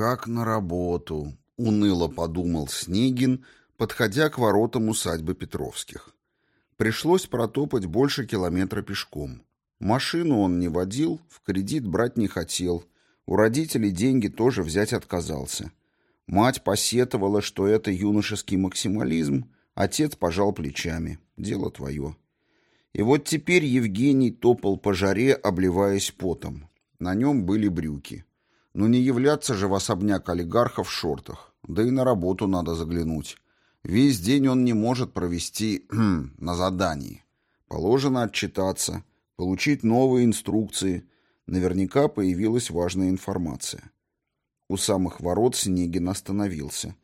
как на работу», — уныло подумал Снегин, подходя к воротам усадьбы Петровских. Пришлось протопать больше километра пешком. Машину он не водил, в кредит брать не хотел. У родителей деньги тоже взять отказался. Мать посетовала, что это юношеский максимализм, отец пожал плечами. Дело твое. И вот теперь Евгений топал по жаре, обливаясь потом. На нем были брюки. Но не являться же в особняк олигарха в шортах. Да и на работу надо заглянуть. Весь день он не может провести на задании. Положено отчитаться, получить новые инструкции. Наверняка появилась важная информация. У самых ворот Снегин остановился.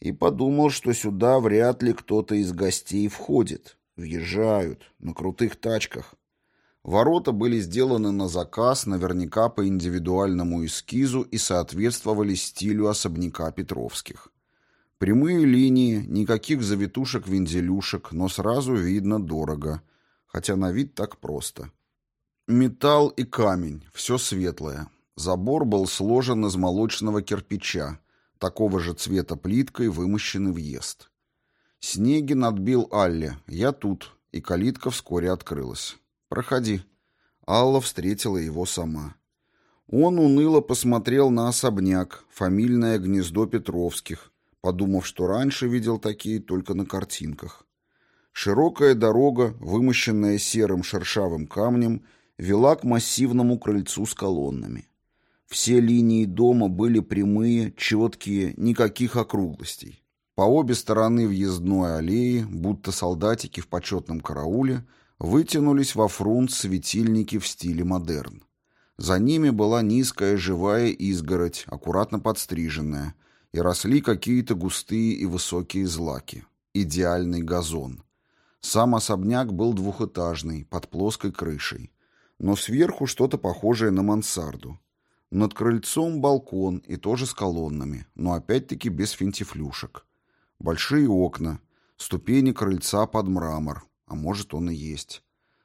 И подумал, что сюда вряд ли кто-то из гостей входит. Въезжают на крутых тачках. Ворота были сделаны на заказ, наверняка по индивидуальному эскизу и соответствовали стилю особняка Петровских. Прямые линии, никаких завитушек-вензелюшек, но сразу видно дорого, хотя на вид так просто. Металл и камень, все светлое. Забор был сложен из молочного кирпича, такого же цвета плиткой вымощенный въезд. Снегин отбил Алле «Я тут», и калитка вскоре открылась. «Проходи». Алла встретила его сама. Он уныло посмотрел на особняк, фамильное гнездо Петровских, подумав, что раньше видел такие только на картинках. Широкая дорога, вымощенная серым шершавым камнем, вела к массивному крыльцу с колоннами. Все линии дома были прямые, четкие, никаких округлостей. По обе стороны въездной аллеи, будто солдатики в почетном карауле, вытянулись во фрунт светильники в стиле модерн. За ними была низкая живая изгородь, аккуратно подстриженная, и росли какие-то густые и высокие злаки. Идеальный газон. Сам особняк был двухэтажный, под плоской крышей. Но сверху что-то похожее на мансарду. Над крыльцом балкон и тоже с колоннами, но опять-таки без финтифлюшек. Большие окна, ступени крыльца под мрамор, а может он и есть.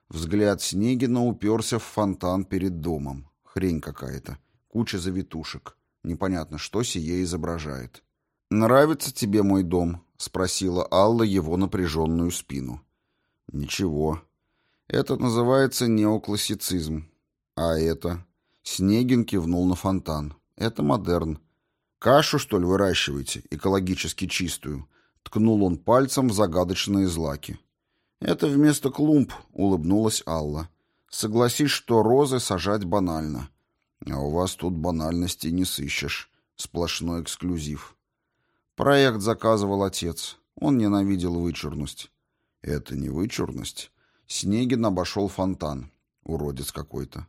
Взгляд Снегина уперся в фонтан перед домом. Хрень какая-то. Куча завитушек. Непонятно, что сие изображает. «Нравится тебе мой дом?» — спросила Алла его напряженную спину. «Ничего. Это называется неоклассицизм. А это?» Снегин кивнул на фонтан. «Это модерн. Кашу, что ли, выращиваете, экологически чистую?» Ткнул он пальцем в загадочные злаки. «Это вместо клумб», — улыбнулась Алла. «Согласись, что розы сажать банально. А у вас тут банальности не сыщешь. Сплошной эксклюзив. Проект заказывал отец. Он ненавидел вычурность. Это не вычурность. Снегин обошел фонтан. Уродец какой-то.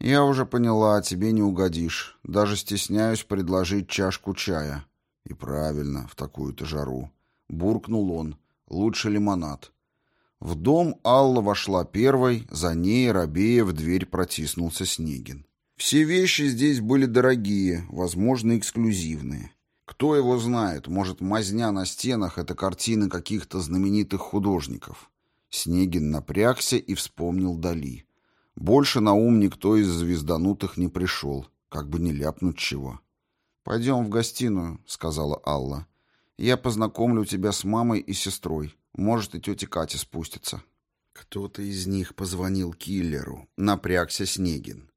Я уже поняла, тебе не угодишь. Даже стесняюсь предложить чашку чая. И правильно, в такую-то жару. Буркнул он. Лучше лимонад. В дом Алла вошла первой, за ней, рабея, в дверь протиснулся Снегин. Все вещи здесь были дорогие, возможно, эксклюзивные. Кто его знает, может, мазня на стенах — это картины каких-то знаменитых художников. Снегин напрягся и вспомнил Дали. Больше на ум никто из звезданутых не пришел, как бы не ляпнуть чего. «Пойдем в гостиную», — сказала Алла. «Я познакомлю тебя с мамой и сестрой. Может, и тетя Катя спустится». Кто-то из них позвонил киллеру. Напрягся Снегин.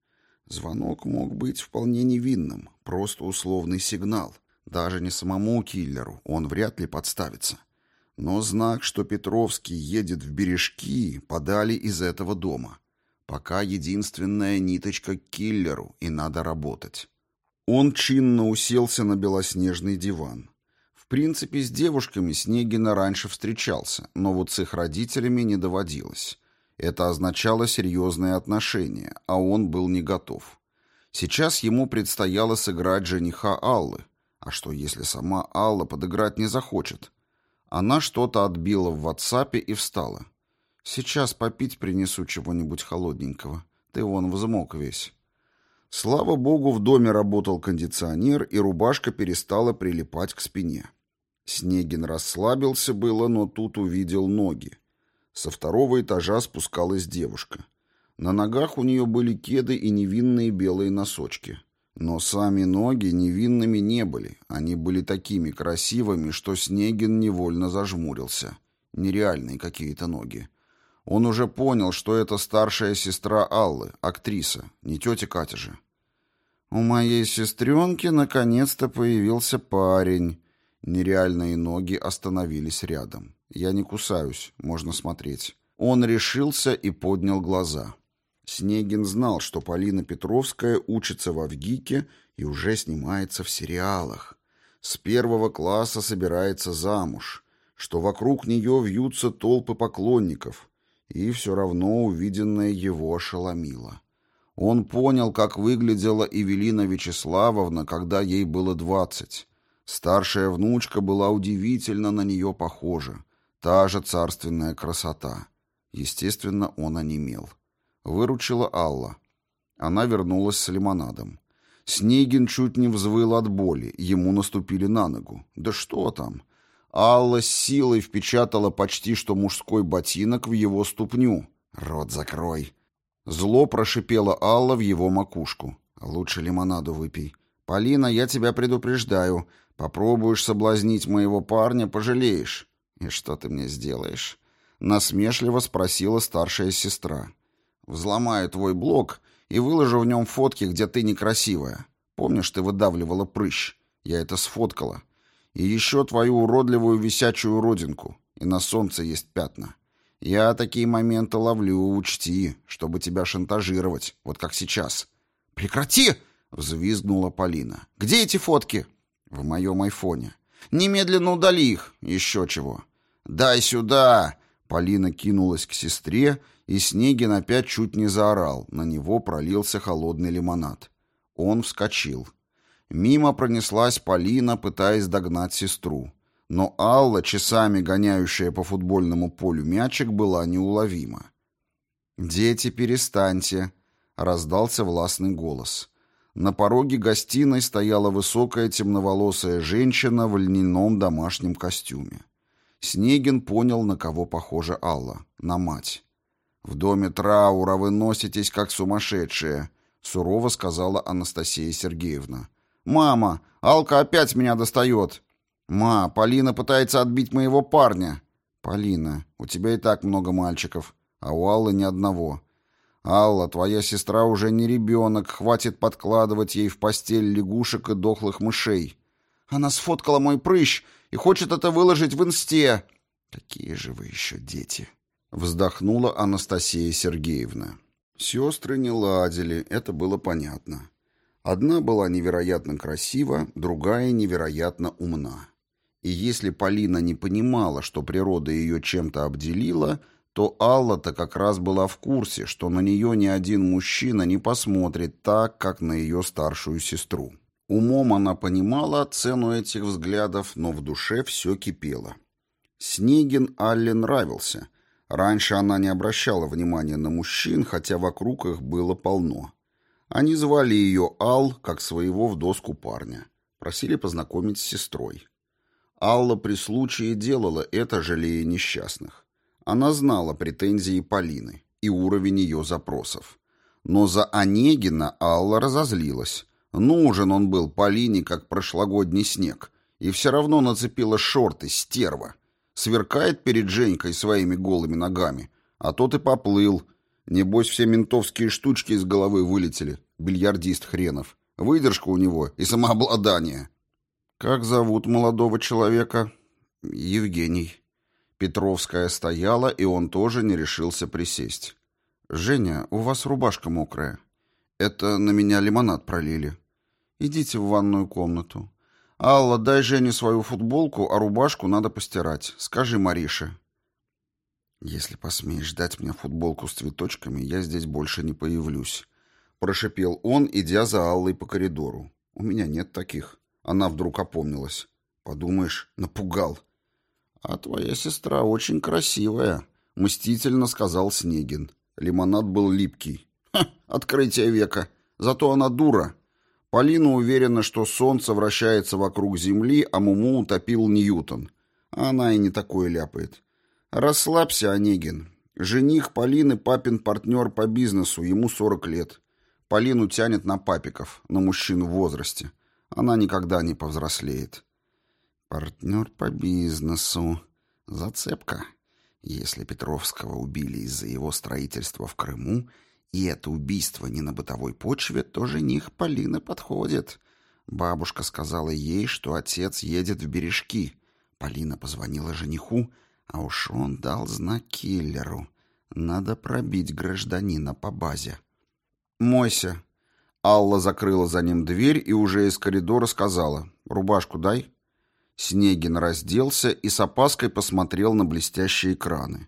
Звонок мог быть вполне невинным, просто условный сигнал. Даже не самому киллеру, он вряд ли подставится. Но знак, что Петровский едет в бережки, подали из этого дома. Пока единственная ниточка к киллеру, и надо работать. Он чинно уселся на белоснежный диван. В принципе, с девушками Снегина раньше встречался, но вот с их родителями не доводилось. Это означало серьезные отношения, а он был не готов. Сейчас ему предстояло сыграть жениха Аллы. А что, если сама Алла подыграть не захочет? Она что-то отбила в ватсапе и встала. «Сейчас попить принесу чего-нибудь холодненького. Ты вон взмок весь». Слава богу, в доме работал кондиционер, и рубашка перестала прилипать к спине. Снегин расслабился было, но тут увидел ноги. Со второго этажа спускалась девушка. На ногах у нее были кеды и невинные белые носочки. Но сами ноги невинными не были. Они были такими красивыми, что Снегин невольно зажмурился. Нереальные какие-то ноги. Он уже понял, что это старшая сестра Аллы, актриса, не тетя Катя же. «У моей сестренки наконец-то появился парень». Нереальные ноги остановились рядом. «Я не кусаюсь, можно смотреть». Он решился и поднял глаза. Снегин знал, что Полина Петровская учится в Авгике и уже снимается в сериалах. С первого класса собирается замуж, что вокруг нее вьются толпы поклонников, и все равно увиденное его ошеломило. Он понял, как выглядела Эвелина Вячеславовна, когда ей было двадцать. Старшая внучка была удивительно на нее похожа. Та же царственная красота. Естественно, он онемел. Выручила Алла. Она вернулась с лимонадом. Снегин чуть не взвыл от боли, ему наступили на ногу. Да что там? Алла с силой впечатала почти что мужской ботинок в его ступню. «Рот закрой!» Зло прошипела Алла в его макушку. «Лучше лимонаду выпей. Полина, я тебя предупреждаю. Попробуешь соблазнить моего парня, пожалеешь». «И что ты мне сделаешь?» Насмешливо спросила старшая сестра. «Взломаю твой блог и выложу в нем фотки, где ты некрасивая. Помнишь, ты выдавливала прыщ? Я это сфоткала. И еще твою уродливую висячую родинку. И на солнце есть пятна. Я такие моменты ловлю, учти, чтобы тебя шантажировать, вот как сейчас. Прекрати! Взвизгнула Полина. Где эти фотки? В моем айфоне. Немедленно удали их. Еще чего. Дай сюда! Полина кинулась к сестре, и Снегин опять чуть не заорал. На него пролился холодный лимонад. Он вскочил. Мимо пронеслась Полина, пытаясь догнать сестру. Но Алла, часами гоняющая по футбольному полю мячик, была неуловима. «Дети, перестаньте!» — раздался властный голос. На пороге гостиной стояла высокая темноволосая женщина в льняном домашнем костюме. Снегин понял, на кого похожа Алла. На мать. «В доме траура вы носитесь, как сумасшедшие», — сурово сказала Анастасия Сергеевна. «Мама, Алка опять меня достает!» «Ма, Полина пытается отбить моего парня!» «Полина, у тебя и так много мальчиков, а у Аллы ни одного. Алла, твоя сестра уже не ребенок, хватит подкладывать ей в постель лягушек и дохлых мышей. Она сфоткала мой прыщ и хочет это выложить в инсте!» «Какие же вы еще дети!» Вздохнула Анастасия Сергеевна. Сестры не ладили, это было понятно. Одна была невероятно красива, другая невероятно умна. И если Полина не понимала, что природа ее чем-то обделила, то Алла-то как раз была в курсе, что на нее ни один мужчина не посмотрит так, как на ее старшую сестру. Умом она понимала цену этих взглядов, но в душе все кипело. Снегин Алле нравился. Раньше она не обращала внимания на мужчин, хотя вокруг их было полно. Они звали ее Ал, как своего в доску парня. Просили познакомить с сестрой. Алла при случае делала это, жалея несчастных. Она знала претензии Полины и уровень ее запросов. Но за Онегина Алла разозлилась. Нужен он был Полине, как прошлогодний снег, и все равно нацепила шорты, стерва. Сверкает перед Женькой своими голыми ногами, а тот и поплыл — Небось, все ментовские штучки из головы вылетели. Бильярдист хренов. Выдержка у него и самообладание. Как зовут молодого человека? Евгений. Петровская стояла, и он тоже не решился присесть. «Женя, у вас рубашка мокрая. Это на меня лимонад пролили. Идите в ванную комнату. Алла, дай Жене свою футболку, а рубашку надо постирать. Скажи Марише». «Если посмеешь дать мне футболку с цветочками, я здесь больше не появлюсь», — прошипел он, идя за Аллой по коридору. «У меня нет таких». Она вдруг опомнилась. «Подумаешь, напугал». «А твоя сестра очень красивая», — мстительно сказал Снегин. Лимонад был липкий. «Ха, открытие века. Зато она дура». Полина уверена, что солнце вращается вокруг Земли, а Муму утопил Ньютон. Она и не такое ляпает. «Расслабься, Онегин. Жених Полины папин партнер по бизнесу, ему 40 лет. Полину тянет на папиков, на мужчин в возрасте. Она никогда не повзрослеет. Партнер по бизнесу. Зацепка. Если Петровского убили из-за его строительства в Крыму, и это убийство не на бытовой почве, то жених Полины подходит. Бабушка сказала ей, что отец едет в бережки. Полина позвонила жениху, а уж он дал знак киллеру. Надо пробить гражданина по базе. «Мойся». Алла закрыла за ним дверь и уже из коридора сказала «Рубашку дай». Снегин разделся и с опаской посмотрел на блестящие экраны.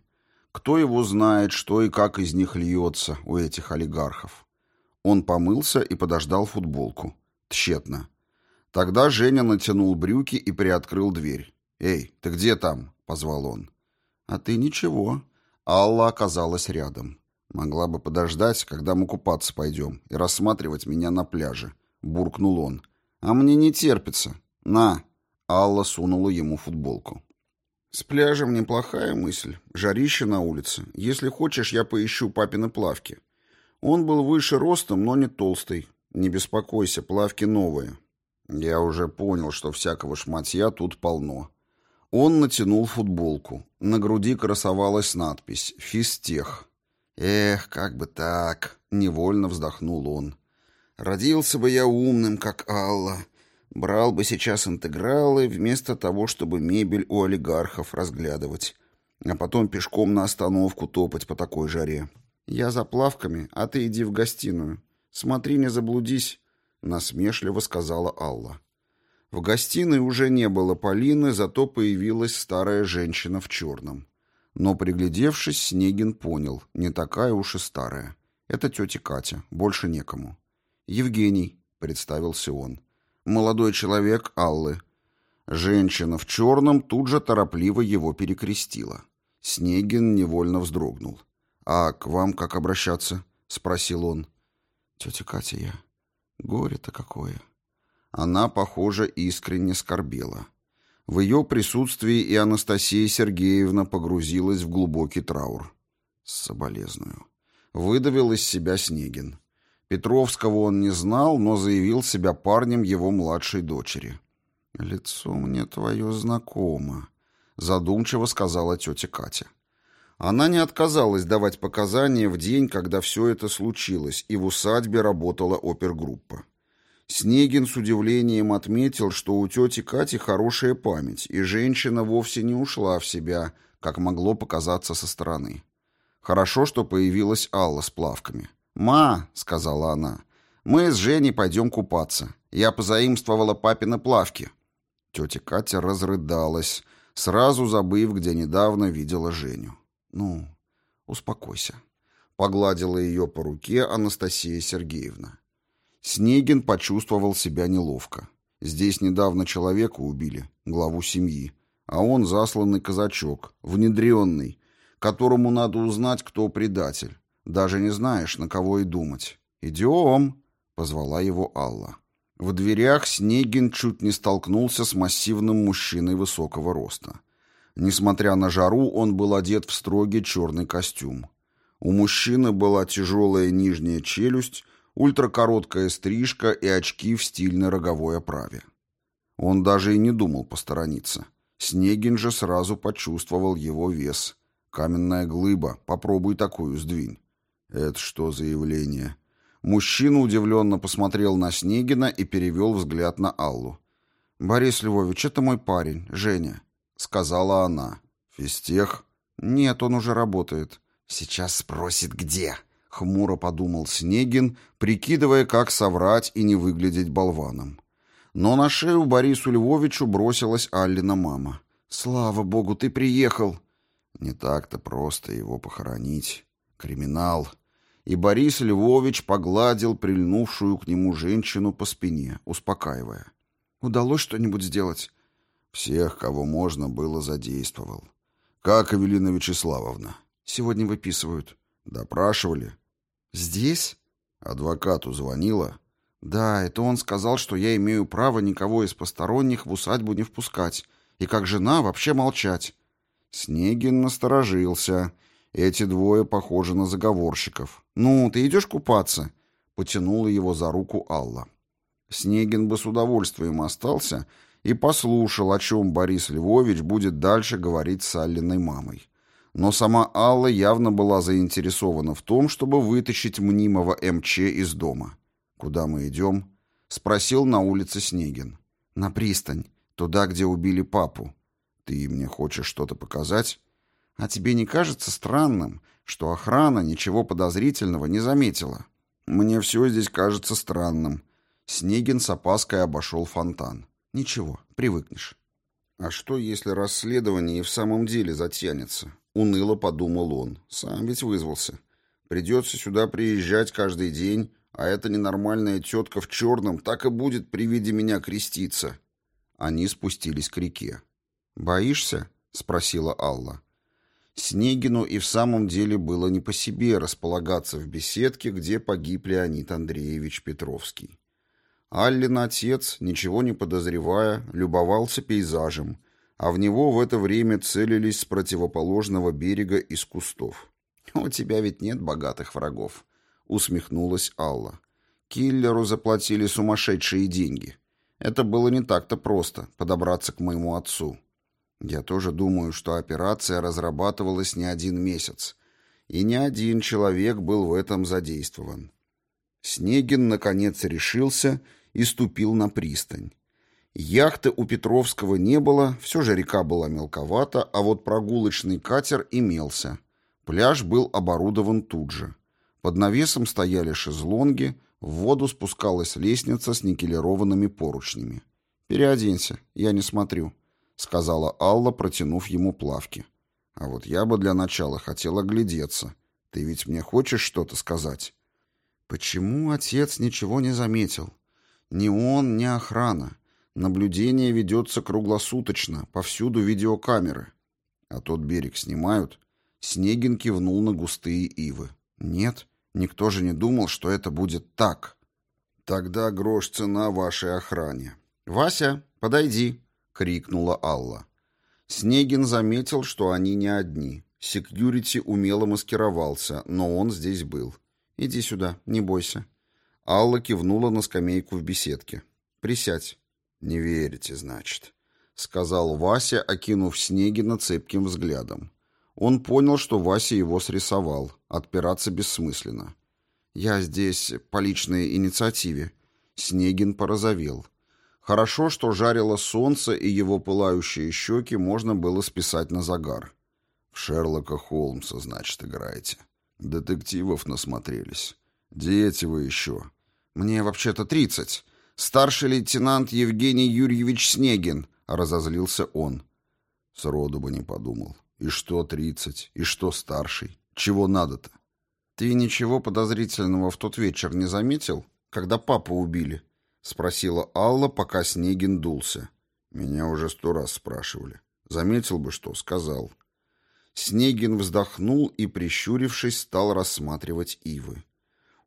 Кто его знает, что и как из них льется у этих олигархов. Он помылся и подождал футболку. Тщетно. Тогда Женя натянул брюки и приоткрыл дверь. «Эй, ты где там?» — позвал он. «А ты ничего». Алла оказалась рядом. «Могла бы подождать, когда мы купаться пойдем, и рассматривать меня на пляже», — буркнул он. «А мне не терпится. На!» Алла сунула ему футболку. «С пляжем неплохая мысль. Жарище на улице. Если хочешь, я поищу папины плавки. Он был выше ростом, но не толстый. Не беспокойся, плавки новые». Я уже понял, что всякого шматья тут полно. Он натянул футболку. На груди красовалась надпись «Физтех». «Эх, как бы так!» — невольно вздохнул он. «Родился бы я умным, как Алла. Брал бы сейчас интегралы, вместо того, чтобы мебель у олигархов разглядывать, а потом пешком на остановку топать по такой жаре. Я за плавками, а ты иди в гостиную. Смотри, не заблудись, насмешливо сказала Алла. В гостиной уже не было Полины, зато появилась старая женщина в черном. Но, приглядевшись, Снегин понял, не такая уж и старая. Это тетя Катя, больше некому. «Евгений», — представился он молодой человек Аллы. Женщина в черном тут же торопливо его перекрестила. Снегин невольно вздрогнул. «А к вам как обращаться?» — спросил он. «Тетя Катя я. Горе-то какое!» Она, похоже, искренне скорбела. В ее присутствии и Анастасия Сергеевна погрузилась в глубокий траур. Соболезную. Выдавил из себя Снегин. Петровского он не знал, но заявил себя парнем его младшей дочери. «Лицо мне твое знакомо», — задумчиво сказала тетя Катя. Она не отказалась давать показания в день, когда все это случилось, и в усадьбе работала опергруппа. Снегин с удивлением отметил, что у тети Кати хорошая память, и женщина вовсе не ушла в себя, как могло показаться со стороны. Хорошо, что появилась Алла с плавками. «Ма», — сказала она, — «мы с Женей пойдем купаться. Я позаимствовала папины плавки». Тетя Катя разрыдалась, сразу забыв, где недавно видела Женю. «Ну, успокойся», — погладила ее по руке Анастасия Сергеевна. Снегин почувствовал себя неловко. Здесь недавно человека убили, главу семьи, а он засланный казачок, внедренный, которому надо узнать, кто предатель. Даже не знаешь, на кого и думать. «Идем!» — позвала его Алла. В дверях Снегин чуть не столкнулся с массивным мужчиной высокого роста. Несмотря на жару, он был одет в строгий черный костюм. У мужчины была тяжелая нижняя челюсть, ультракороткая стрижка и очки в стильной роговой оправе. Он даже и не думал посторониться. Снегин же сразу почувствовал его вес. Каменная глыба, попробуй такую сдвинь. «Это что за явление?» Мужчина удивленно посмотрел на Снегина и перевел взгляд на Аллу. «Борис Львович, это мой парень, Женя», — сказала она. «Физтех?» «Нет, он уже работает». «Сейчас спросит, где?» — хмуро подумал Снегин, прикидывая, как соврать и не выглядеть болваном. Но на шею Борису Львовичу бросилась Аллина мама. «Слава богу, ты приехал!» «Не так-то просто его похоронить. Криминал и Борис Львович погладил прильнувшую к нему женщину по спине, успокаивая. «Удалось что-нибудь сделать?» «Всех, кого можно было, задействовал. Как Эвелина Вячеславовна?» «Сегодня выписывают». «Допрашивали?» «Здесь?» «Адвокату звонила?» «Да, это он сказал, что я имею право никого из посторонних в усадьбу не впускать, и как жена вообще молчать». Снегин насторожился эти двое похожи на заговорщиков. «Ну, ты идешь купаться?» потянула его за руку Алла. Снегин бы с удовольствием остался и послушал, о чем Борис Львович будет дальше говорить с Аллиной мамой. Но сама Алла явно была заинтересована в том, чтобы вытащить мнимого МЧ из дома. «Куда мы идем?» — спросил на улице Снегин. «На пристань, туда, где убили папу. Ты мне хочешь что-то показать? А тебе не кажется странным, что охрана ничего подозрительного не заметила?» «Мне все здесь кажется странным». Снегин с опаской обошел фонтан. «Ничего, привыкнешь». «А что, если расследование и в самом деле затянется?» Уныло подумал он. «Сам ведь вызвался. Придется сюда приезжать каждый день, а эта ненормальная тетка в черном так и будет при виде меня креститься». Они спустились к реке. «Боишься?» — спросила Алла. Снегину и в самом деле было не по себе располагаться в беседке, где погиб Леонид Андреевич Петровский. Аллин отец, ничего не подозревая, любовался пейзажем, а в него в это время целились с противоположного берега из кустов. «У тебя ведь нет богатых врагов», — усмехнулась Алла. «Киллеру заплатили сумасшедшие деньги. Это было не так-то просто — подобраться к моему отцу». Я тоже думаю, что операция разрабатывалась не один месяц, и не один человек был в этом задействован. Снегин, наконец, решился и ступил на пристань. Яхты у Петровского не было, все же река была мелковата, а вот прогулочный катер имелся. Пляж был оборудован тут же. Под навесом стояли шезлонги, в воду спускалась лестница с никелированными поручнями. «Переоденься, я не смотрю», сказала Алла, протянув ему плавки. А вот я бы для начала хотела глядеться. Ты ведь мне хочешь что-то сказать? Почему отец ничего не заметил? Ни он, ни охрана. Наблюдение ведется круглосуточно, повсюду видеокамеры. А тот берег снимают? Снегин кивнул на густые ивы. Нет, никто же не думал, что это будет так. Тогда грош цена вашей охране. Вася, подойди, крикнула Алла. Снегин заметил, что они не одни. Секьюрити умело маскировался, но он здесь был. «Иди сюда, не бойся». Алла кивнула на скамейку в беседке. «Присядь». «Не верите, значит», — сказал Вася, окинув Снегина цепким взглядом. Он понял, что Вася его срисовал. Отпираться бессмысленно. «Я здесь по личной инициативе». Снегин порозовел. Хорошо, что жарило солнце, и его пылающие щеки можно было списать на загар. В Шерлока Холмса, значит, играете. Детективов насмотрелись. Дети вы еще. Мне вообще-то тридцать. Старший лейтенант Евгений Юрьевич Снегин, разозлился он. Сроду бы не подумал. И что тридцать? И что старший? Чего надо-то? Ты ничего подозрительного в тот вечер не заметил, когда папу убили? — спросила Алла, пока Снегин дулся. Меня уже сто раз спрашивали. Заметил бы что, сказал. Снегин вздохнул и, прищурившись, стал рассматривать ивы.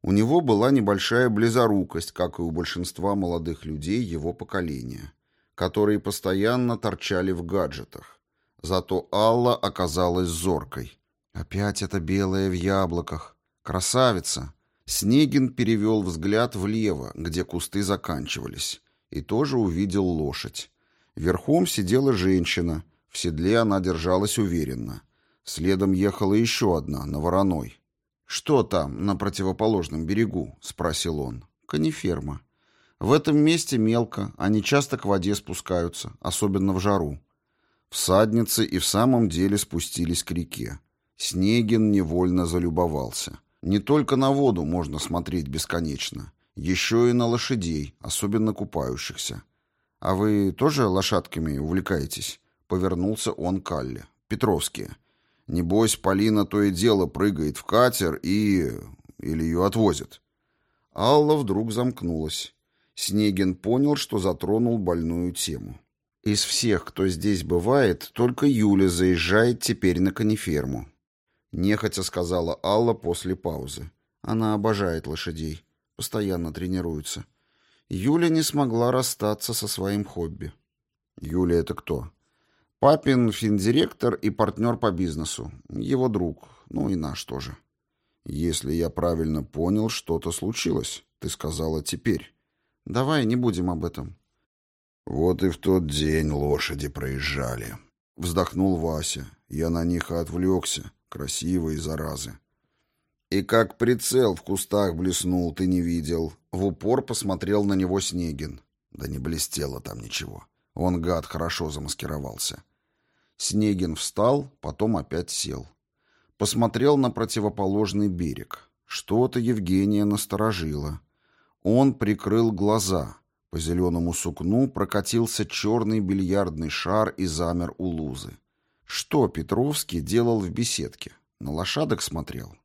У него была небольшая близорукость, как и у большинства молодых людей его поколения, которые постоянно торчали в гаджетах. Зато Алла оказалась зоркой. «Опять это белое в яблоках. Красавица!» Снегин перевел взгляд влево, где кусты заканчивались, и тоже увидел лошадь. Верхом сидела женщина, в седле она держалась уверенно. Следом ехала еще одна, на вороной. «Что там, на противоположном берегу?» — спросил он. «Каниферма. В этом месте мелко, они часто к воде спускаются, особенно в жару». Всадницы и в самом деле спустились к реке. Снегин невольно залюбовался. Не только на воду можно смотреть бесконечно, еще и на лошадей, особенно купающихся. А вы тоже лошадками увлекаетесь? Повернулся он к Алле. Петровские. Небось, Полина то и дело прыгает в катер и... или ее отвозят. Алла вдруг замкнулась. Снегин понял, что затронул больную тему. Из всех, кто здесь бывает, только Юля заезжает теперь на каниферму. Нехотя сказала Алла после паузы. Она обожает лошадей. Постоянно тренируется. Юля не смогла расстаться со своим хобби. Юля это кто? Папин финдиректор и партнер по бизнесу. Его друг. Ну и наш тоже. Если я правильно понял, что-то случилось. Ты сказала «теперь». Давай не будем об этом. Вот и в тот день лошади проезжали. Вздохнул Вася. Я на них отвлекся. Красивые заразы. И как прицел в кустах блеснул, ты не видел. В упор посмотрел на него Снегин. Да не блестело там ничего. Он, гад, хорошо замаскировался. Снегин встал, потом опять сел. Посмотрел на противоположный берег. Что-то Евгения насторожило. Он прикрыл глаза. По зеленому сукну прокатился черный бильярдный шар и замер у лузы. Что Петровский делал в беседке? На лошадок смотрел?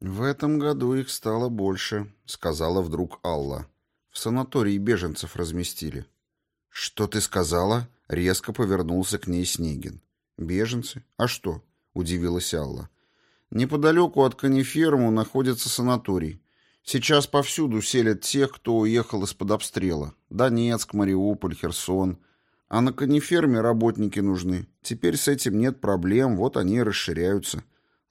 «В этом году их стало больше», — сказала вдруг Алла. «В санатории беженцев разместили». «Что ты сказала?» — резко повернулся к ней Снегин. «Беженцы? А что?» — удивилась Алла. «Неподалеку от Каниферму находится санаторий. Сейчас повсюду селят тех, кто уехал из-под обстрела. Донецк, Мариуполь, Херсон. А на Каниферме работники нужны. Теперь с этим нет проблем, вот они и расширяются».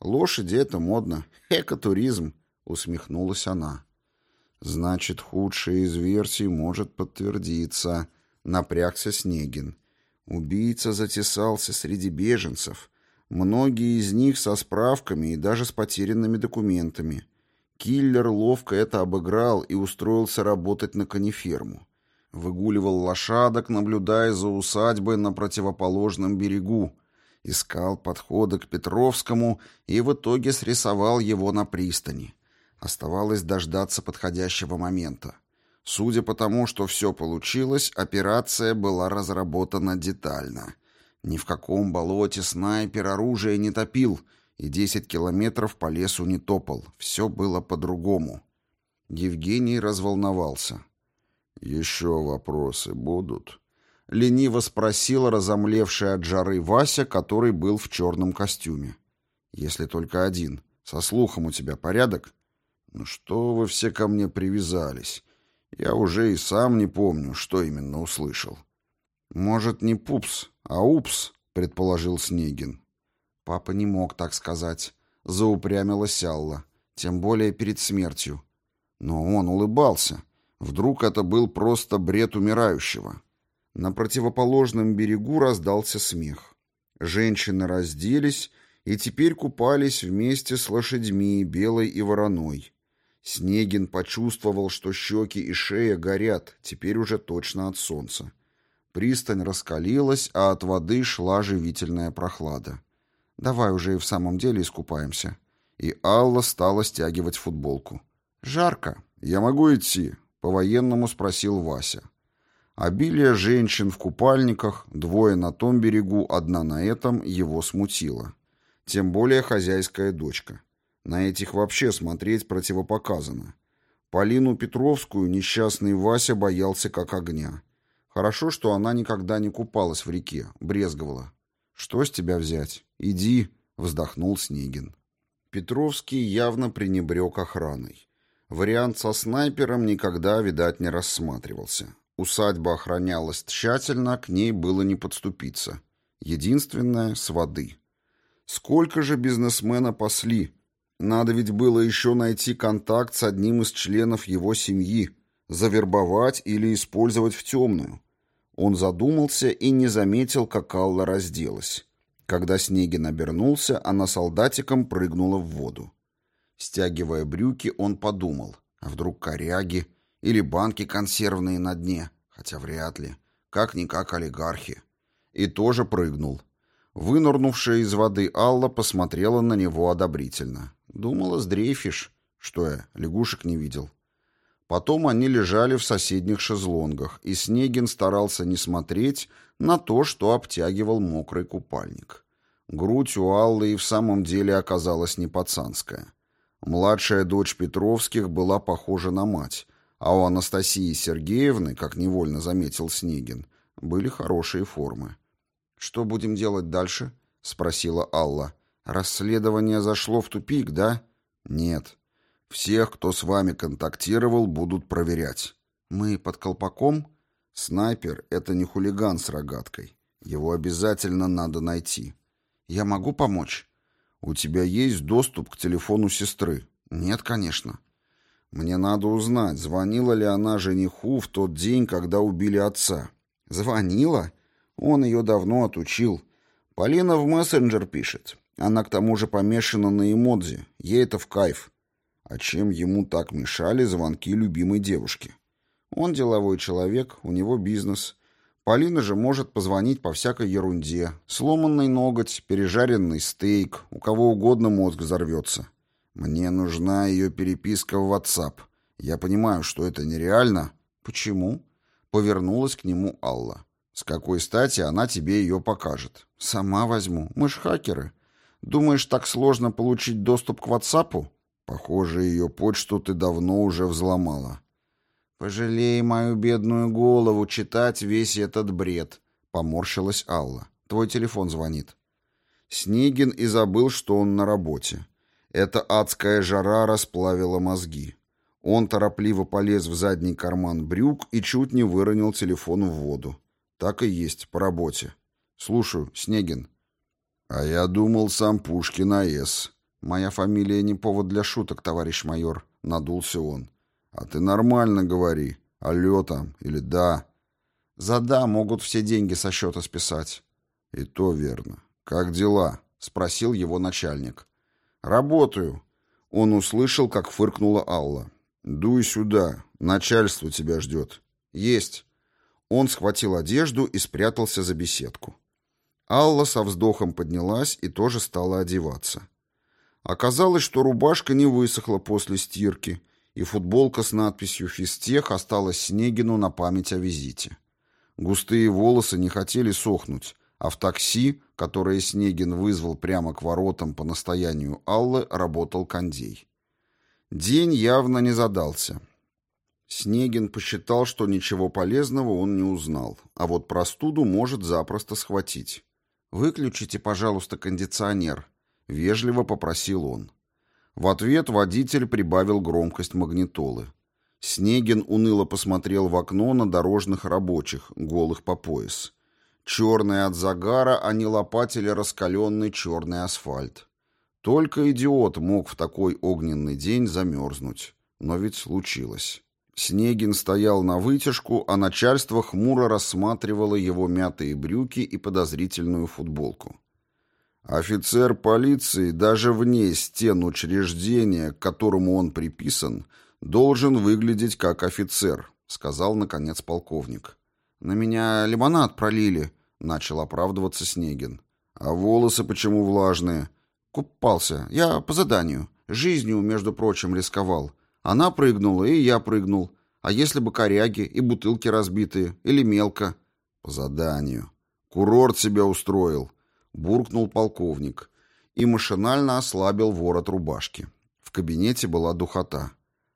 Лошади — это модно. Экотуризм, — усмехнулась она. Значит, худшая из версий может подтвердиться. Напрягся Снегин. Убийца затесался среди беженцев. Многие из них со справками и даже с потерянными документами. Киллер ловко это обыграл и устроился работать на каниферму. Выгуливал лошадок, наблюдая за усадьбой на противоположном берегу, Искал подходы к Петровскому и в итоге срисовал его на пристани. Оставалось дождаться подходящего момента. Судя по тому, что все получилось, операция была разработана детально. Ни в каком болоте снайпер оружие не топил и 10 километров по лесу не топал. Все было по-другому. Евгений разволновался. «Еще вопросы будут?» — лениво спросил разомлевший от жары Вася, который был в черном костюме. «Если только один. Со слухом у тебя порядок?» «Ну что вы все ко мне привязались? Я уже и сам не помню, что именно услышал». «Может, не пупс, а упс», — предположил Снегин. Папа не мог так сказать. Заупрямилась Алла. Тем более перед смертью. Но он улыбался. Вдруг это был просто бред умирающего. На противоположном берегу раздался смех. Женщины разделись и теперь купались вместе с лошадьми, белой и вороной. Снегин почувствовал, что щеки и шея горят, теперь уже точно от солнца. Пристань раскалилась, а от воды шла живительная прохлада. «Давай уже и в самом деле искупаемся». И Алла стала стягивать футболку. «Жарко. Я могу идти?» — по-военному спросил Вася. Обилие женщин в купальниках, двое на том берегу, одна на этом, его смутило. Тем более хозяйская дочка. На этих вообще смотреть противопоказано. Полину Петровскую несчастный Вася боялся как огня. Хорошо, что она никогда не купалась в реке, брезговала. «Что с тебя взять? Иди», — вздохнул Снегин. Петровский явно пренебрег охраной. Вариант со снайпером никогда, видать, не рассматривался. Усадьба охранялась тщательно, к ней было не подступиться. Единственное — с воды. Сколько же бизнесмена пасли? Надо ведь было еще найти контакт с одним из членов его семьи, завербовать или использовать в темную. Он задумался и не заметил, как Алла разделась. Когда Снегин обернулся, она солдатиком прыгнула в воду. Стягивая брюки, он подумал, а вдруг коряги или банки консервные на дне, хотя вряд ли, как-никак олигархи. И тоже прыгнул. Вынырнувшая из воды Алла посмотрела на него одобрительно. Думала, сдрейфишь. Что я, лягушек не видел. Потом они лежали в соседних шезлонгах, и Снегин старался не смотреть на то, что обтягивал мокрый купальник. Грудь у Аллы и в самом деле оказалась не пацанская. Младшая дочь Петровских была похожа на мать, а у Анастасии Сергеевны, как невольно заметил Снегин, были хорошие формы. «Что будем делать дальше?» — спросила Алла. «Расследование зашло в тупик, да?» «Нет. Всех, кто с вами контактировал, будут проверять. Мы под колпаком? Снайпер — это не хулиган с рогаткой. Его обязательно надо найти. Я могу помочь? У тебя есть доступ к телефону сестры? Нет, конечно. Мне надо узнать, звонила ли она жениху в тот день, когда убили отца. Звонила? Он ее давно отучил. Полина в мессенджер пишет. Она к тому же помешана на эмодзи. Ей это в кайф. А чем ему так мешали звонки любимой девушки? Он деловой человек, у него бизнес. Полина же может позвонить по всякой ерунде. Сломанный ноготь, пережаренный стейк, у кого угодно мозг взорвется. Мне нужна ее переписка в WhatsApp. Я понимаю, что это нереально. Почему? Повернулась к нему Алла. С какой стати она тебе ее покажет? Сама возьму. Мы ж хакеры. Думаешь, так сложно получить доступ к WhatsApp? Похоже, ее почту ты давно уже взломала. Пожалей мою бедную голову читать весь этот бред, поморщилась Алла. Твой телефон звонит. Снегин и забыл, что он на работе. Эта адская жара расплавила мозги. Он торопливо полез в задний карман брюк и чуть не выронил телефон в воду. Так и есть, по работе. Слушаю, Снегин. А я думал, сам Пушкин А.С. Моя фамилия не повод для шуток, товарищ майор, надулся он. А ты нормально говори. Алло там или да. За да могут все деньги со счета списать. И то верно. Как дела? Спросил его начальник. Работаю. Он услышал, как фыркнула Алла. Дуй сюда. Начальство тебя ждет. Есть. Он схватил одежду и спрятался за беседку. Алла со вздохом поднялась и тоже стала одеваться. Оказалось, что рубашка не высохла после стирки, и футболка с надписью «Физтех» осталась Снегину на память о визите. Густые волосы не хотели сохнуть, а в такси, которое Снегин вызвал прямо к воротам по настоянию Аллы, работал кондей. День явно не задался. Снегин посчитал, что ничего полезного он не узнал, а вот простуду может запросто схватить. «Выключите, пожалуйста, кондиционер», — вежливо попросил он. В ответ водитель прибавил громкость магнитолы. Снегин уныло посмотрел в окно на дорожных рабочих, голых по пояс. Черные от загара они лопатили раскаленный черный асфальт. Только идиот мог в такой огненный день замерзнуть. Но ведь случилось. Снегин стоял на вытяжку, а начальство хмуро рассматривало его мятые брюки и подозрительную футболку. Офицер полиции даже вне стен учреждения, к которому он приписан, должен выглядеть как офицер, сказал наконец полковник. На меня лимонад пролили, начал оправдываться Снегин. А волосы почему влажные? Купался. Я по заданию. Жизнью, между прочим, рисковал. Она прыгнула, и я прыгнул. А если бы коряги и бутылки разбитые, или мелко? По заданию. Курорт себя устроил буркнул полковник и машинально ослабил ворот рубашки. В кабинете была духота.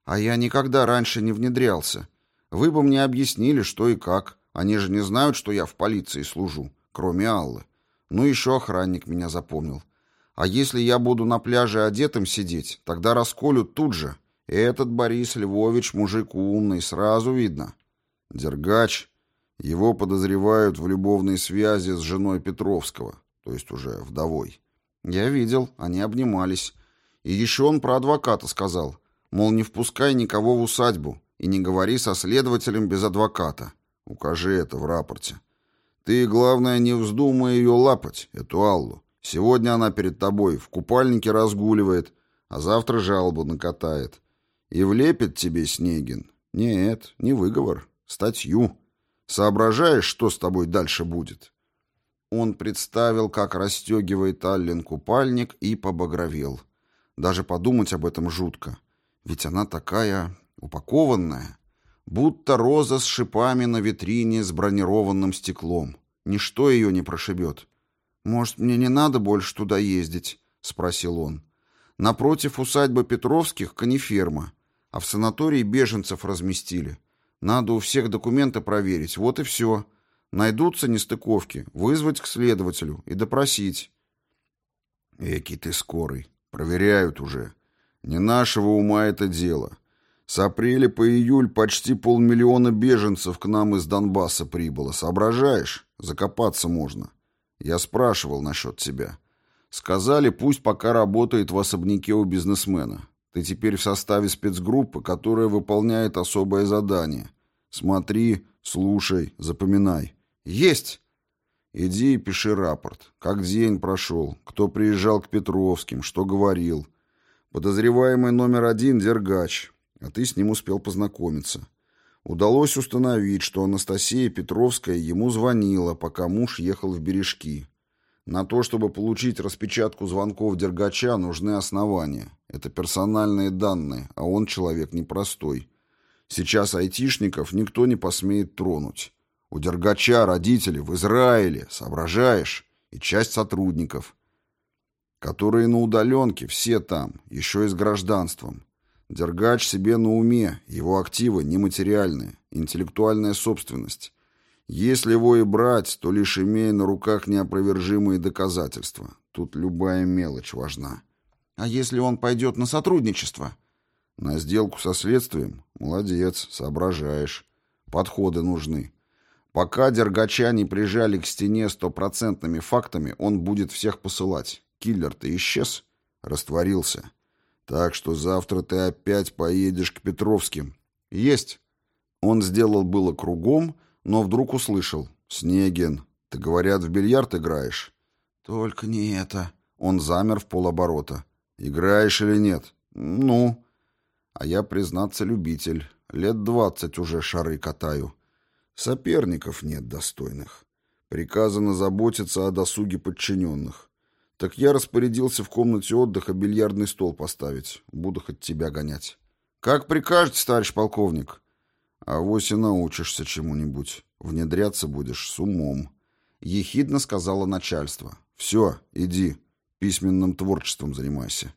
А я никогда раньше не внедрялся. Вы бы мне объяснили, что и как. Они же не знают, что я в полиции служу, кроме Аллы. Ну, еще охранник меня запомнил. А если я буду на пляже одетым сидеть, тогда расколют тут же. Этот Борис Львович мужик умный, сразу видно. Дергач. Его подозревают в любовной связи с женой Петровского то есть уже вдовой. Я видел, они обнимались. И еще он про адвоката сказал, мол, не впускай никого в усадьбу и не говори со следователем без адвоката. Укажи это в рапорте. Ты, главное, не вздумай ее лапать, эту Аллу. Сегодня она перед тобой в купальнике разгуливает, а завтра жалобу накатает. И влепит тебе Снегин. Нет, не выговор, статью. Соображаешь, что с тобой дальше будет?» Он представил, как расстегивает Аллен купальник и побагровел. Даже подумать об этом жутко. Ведь она такая упакованная, будто роза с шипами на витрине с бронированным стеклом. Ничто ее не прошибет. «Может, мне не надо больше туда ездить?» — спросил он. «Напротив усадьбы Петровских — каниферма, а в санатории беженцев разместили. Надо у всех документы проверить, вот и все». Найдутся нестыковки, вызвать к следователю и допросить. Эки ты скорый. Проверяют уже. Не нашего ума это дело. С апреля по июль почти полмиллиона беженцев к нам из Донбасса прибыло. Соображаешь? Закопаться можно. Я спрашивал насчет тебя. Сказали, пусть пока работает в особняке у бизнесмена. Ты теперь в составе спецгруппы, которая выполняет особое задание. Смотри, слушай, запоминай. Есть! Иди и пиши рапорт. Как день прошел, кто приезжал к Петровским, что говорил. Подозреваемый номер один — Дергач, а ты с ним успел познакомиться. Удалось установить, что Анастасия Петровская ему звонила, пока муж ехал в Бережки. На то, чтобы получить распечатку звонков Дергача, нужны основания. Это персональные данные, а он человек непростой. Сейчас айтишников никто не посмеет тронуть. У Дергача родители в Израиле, соображаешь, и часть сотрудников, которые на удаленке, все там, еще и с гражданством. Дергач себе на уме, его активы нематериальные, интеллектуальная собственность. Если его и брать, то лишь имея на руках неопровержимые доказательства. Тут любая мелочь важна. А если он пойдет на сотрудничество? На сделку со следствием? Молодец, соображаешь. Подходы нужны. Пока Дергача не прижали к стене стопроцентными фактами, он будет всех посылать. Киллер-то исчез, растворился. Так что завтра ты опять поедешь к Петровским. Есть. Он сделал было кругом, но вдруг услышал. «Снегин, ты, говорят, в бильярд играешь?» «Только не это». Он замер в полоборота. «Играешь или нет?» «Ну?» «А я, признаться, любитель. Лет двадцать уже шары катаю. Соперников нет достойных. Приказано заботиться о досуге подчиненных. Так я распорядился в комнате отдыха бильярдный стол поставить. Буду хоть тебя гонять. Как прикажете, товарищ полковник? А вось и научишься чему-нибудь. Внедряться будешь с умом. Ехидно сказала начальство. Все, иди, письменным творчеством занимайся.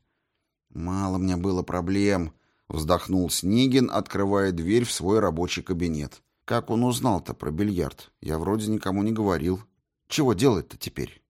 Мало мне было проблем, вздохнул Снегин, открывая дверь в свой рабочий кабинет. Как он узнал-то про бильярд? Я вроде никому не говорил. Чего делать-то теперь?